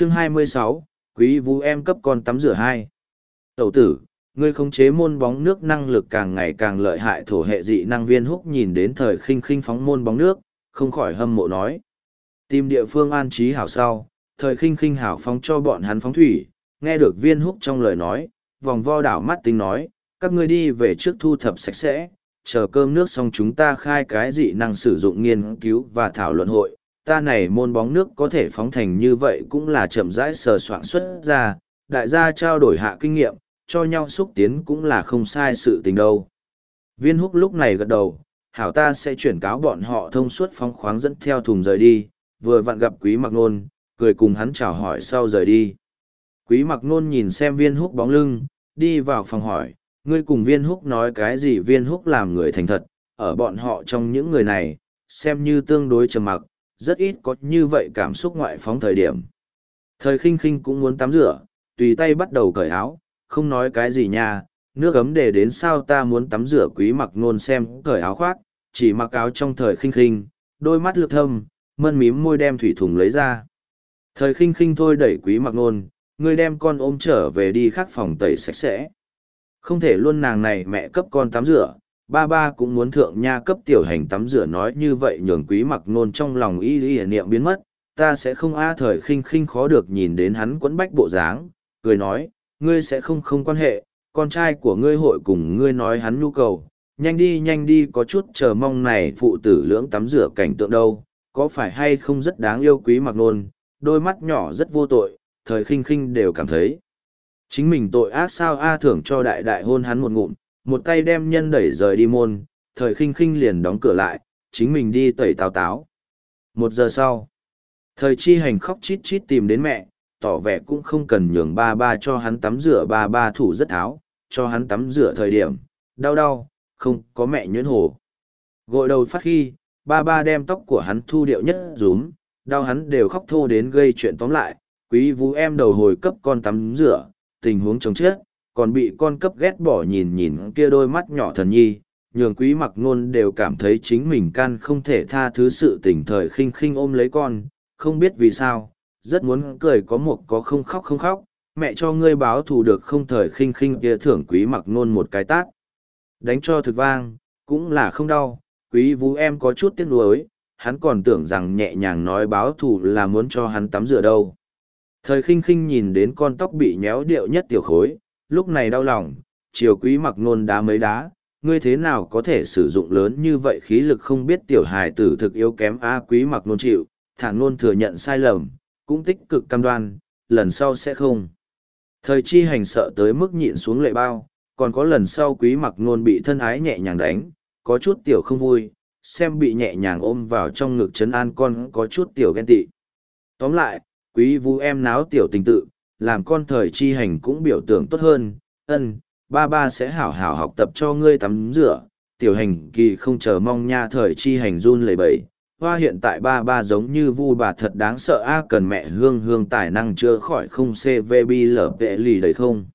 chương 26, quý vũ em cấp con tắm rửa hai. Tẩu tử, ngươi khống chế môn bóng nước năng lực càng ngày càng lợi hại thổ hệ dị năng viên húc nhìn đến thời khinh khinh phóng môn bóng nước, không khỏi hâm mộ nói. Tìm địa phương an trí hảo sau, thời khinh khinh hảo phóng cho bọn hắn phóng thủy, nghe được viên húc trong lời nói, vòng vo đảo mắt tính nói, các ngươi đi về trước thu thập sạch sẽ, chờ cơm nước xong chúng ta khai cái dị năng sử dụng nghiên cứu và thảo luận hội. Ta này môn bóng nước có thể phóng thành như vậy cũng là chậm rãi sờ soạn xuất ra, đại gia trao đổi hạ kinh nghiệm, cho nhau xúc tiến cũng là không sai sự tình đâu. Viên húc lúc này gật đầu, hảo ta sẽ chuyển cáo bọn họ thông suốt phóng khoáng dẫn theo thùng rời đi, vừa vặn gặp quý mặc nôn, cười cùng hắn chào hỏi sau rời đi. Quý mặc nôn nhìn xem viên húc bóng lưng, đi vào phòng hỏi, ngươi cùng viên húc nói cái gì viên húc làm người thành thật, ở bọn họ trong những người này, xem như tương đối trầm mặc, rất ít có như vậy cảm xúc ngoại phóng thời điểm. Thời khinh khinh cũng muốn tắm rửa, tùy tay bắt đầu cởi áo, không nói cái gì nha, nước ấm để đến sao ta muốn tắm rửa quý mặc nôn xem cởi áo khoác, chỉ mặc áo trong thời khinh khinh, đôi mắt lược thâm, mân mím môi đem thủy thùng lấy ra. Thời khinh khinh thôi đẩy quý mặc nôn, ngươi đem con ôm trở về đi khắc phòng tẩy sạch sẽ. Không thể luôn nàng này mẹ cấp con tắm rửa, ba ba cũng muốn thượng nha cấp tiểu hành tắm rửa nói như vậy nhường quý mặc nôn trong lòng y y niệm biến mất, ta sẽ không a thời khinh khinh khó được nhìn đến hắn quấn bách bộ dáng, cười nói, ngươi sẽ không không quan hệ, con trai của ngươi hội cùng ngươi nói hắn nhu cầu, nhanh đi nhanh đi có chút chờ mong này phụ tử lưỡng tắm rửa cảnh tượng đâu, có phải hay không rất đáng yêu quý mặc nôn, đôi mắt nhỏ rất vô tội, thời khinh khinh đều cảm thấy. Chính mình tội ác sao A thưởng cho đại đại hôn hắn một ngụm, một tay đem nhân đẩy rời đi môn, thời khinh khinh liền đóng cửa lại, chính mình đi tẩy táo táo. Một giờ sau, thời chi hành khóc chít chít tìm đến mẹ, tỏ vẻ cũng không cần nhường ba ba cho hắn tắm rửa ba ba thủ rất tháo, cho hắn tắm rửa thời điểm, đau đau, không có mẹ nhuyễn hồ. Gội đầu phát khi, ba ba đem tóc của hắn thu điệu nhất rúm, đau hắn đều khóc thô đến gây chuyện tóm lại, quý vũ em đầu hồi cấp con tắm rửa, tình huống chống chết, còn bị con cấp ghét bỏ nhìn nhìn kia đôi mắt nhỏ thần nhi, nhường quý mặc nôn đều cảm thấy chính mình can không thể tha thứ sự tình thời khinh khinh ôm lấy con, không biết vì sao, rất muốn cười có một có không khóc không khóc, mẹ cho ngươi báo thù được không thời khinh khinh kia thưởng quý mặc nôn một cái tát. Đánh cho thực vang, cũng là không đau, quý vũ em có chút tiếc nuối, hắn còn tưởng rằng nhẹ nhàng nói báo thù là muốn cho hắn tắm rửa đâu. Thời khinh khinh nhìn đến con tóc bị nhéo điệu nhất tiểu khối, lúc này đau lòng, chiều quý mặc nôn đá mấy đá, ngươi thế nào có thể sử dụng lớn như vậy khí lực không biết tiểu hài tử thực yếu kém a quý mặc nôn chịu, thản nôn thừa nhận sai lầm, cũng tích cực cam đoan, lần sau sẽ không. Thời chi hành sợ tới mức nhịn xuống lệ bao, còn có lần sau quý mặc nôn bị thân ái nhẹ nhàng đánh, có chút tiểu không vui, xem bị nhẹ nhàng ôm vào trong ngực chấn an con có chút tiểu ghen tị. Tóm lại, quý vu em náo tiểu tình tự, làm con thời chi hành cũng biểu tượng tốt hơn, ân, ba ba sẽ hảo hảo học tập cho ngươi tắm rửa, tiểu hành kỳ không chờ mong nha thời chi hành run lẩy bẩy. Hoa hiện tại ba ba giống như vu bà thật đáng sợ a cần mẹ hương hương tài năng chữa khỏi không CVB lở vệ lì đấy không.